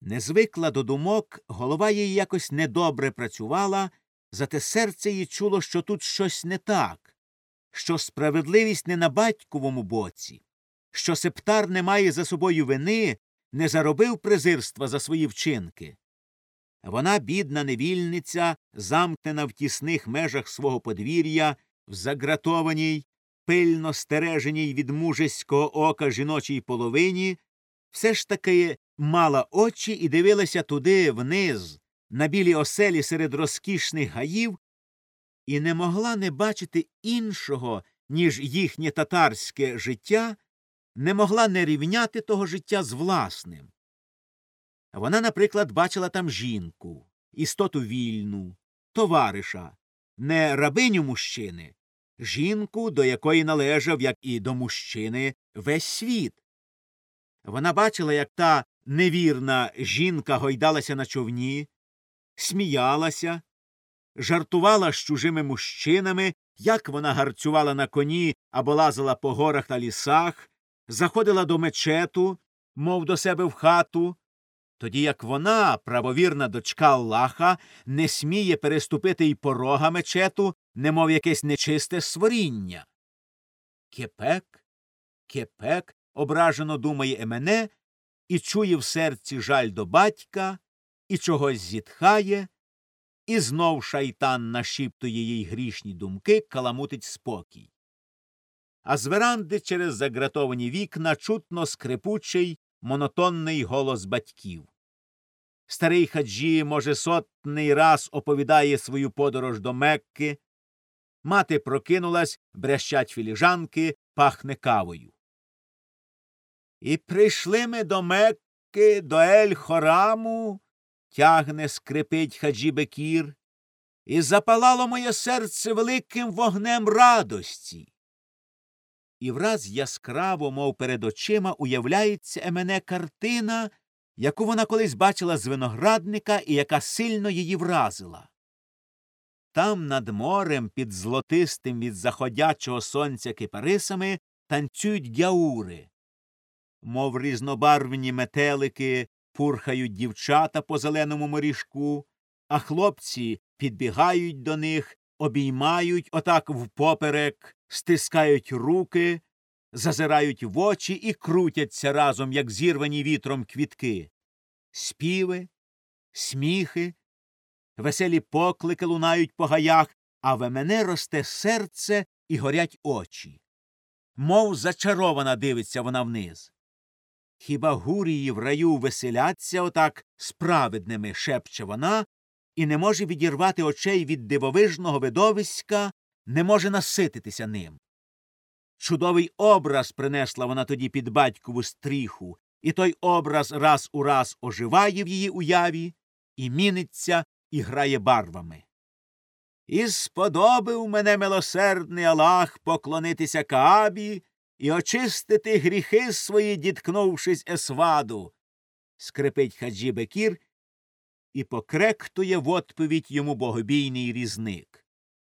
Не звикла до думок, голова їй якось недобре працювала, зате серце їй чуло, що тут щось не так, що справедливість не на батьковому боці, що септар не має за собою вини, не заробив презирства за свої вчинки. Вона, бідна невільниця, замкнена в тісних межах свого подвір'я, в загратованій, пильно стереженій від мужеського ока жіночій половині, все ж таки мала очі і дивилася туди вниз, на білі оселі серед розкішних гаїв, і не могла не бачити іншого, ніж їхнє татарське життя, не могла не рівняти того життя з власним. Вона, наприклад, бачила там жінку, істоту вільну, товариша, не рабиню мужчини, жінку, до якої належав, як і до мужчини, весь світ. Вона бачила, як та невірна жінка гойдалася на човні, сміялася, жартувала з чужими мужчинами, як вона гарцювала на коні або лазила по горах та лісах, заходила до мечету, мов до себе в хату, тоді як вона, правовірна дочка Аллаха, не сміє переступити й порога мечету, немов якесь нечисте своріння. Кепек, кепек, ображено думає Емене, і чує в серці жаль до батька, і чогось зітхає, і знов шайтан нашіптує їй грішні думки, каламутить спокій. А з веранди через загратовані вікна чутно скрипучий, монотонний голос батьків. Старий хаджі, може, сотний раз оповідає свою подорож до Мекки. Мати прокинулась, брящать філіжанки, пахне кавою. І прийшли ми до Мекки, до Ель Хораму, тягне, скрипить хаджі Бекір, і запалало моє серце великим вогнем радості. І враз яскраво, мов перед очима, уявляється Емене картина, яку вона колись бачила з виноградника і яка сильно її вразила. Там над морем під злотистим від заходячого сонця кипарисами танцюють гяури. Мов різнобарвні метелики пурхають дівчата по зеленому моріжку, а хлопці підбігають до них, обіймають отак впоперек, стискають руки, зазирають в очі і крутяться разом, як зірвані вітром квітки. Співи, сміхи, веселі поклики лунають по гаях, а в мене росте серце і горять очі. Мов зачарована дивиться вона вниз. Хіба гурії в раю веселяться отак справедними, шепче вона, і не може відірвати очей від дивовижного видовиська, не може насититися ним. Чудовий образ принесла вона тоді під батькову стріху, і той образ раз у раз оживає в її уяві, і міниться, і грає барвами. І сподобив мене милосердний Аллах поклонитися Каабі і очистити гріхи свої, діткнувшись есваду. скрипить хаджі Бекір і покректує в відповідь йому богобійний різник.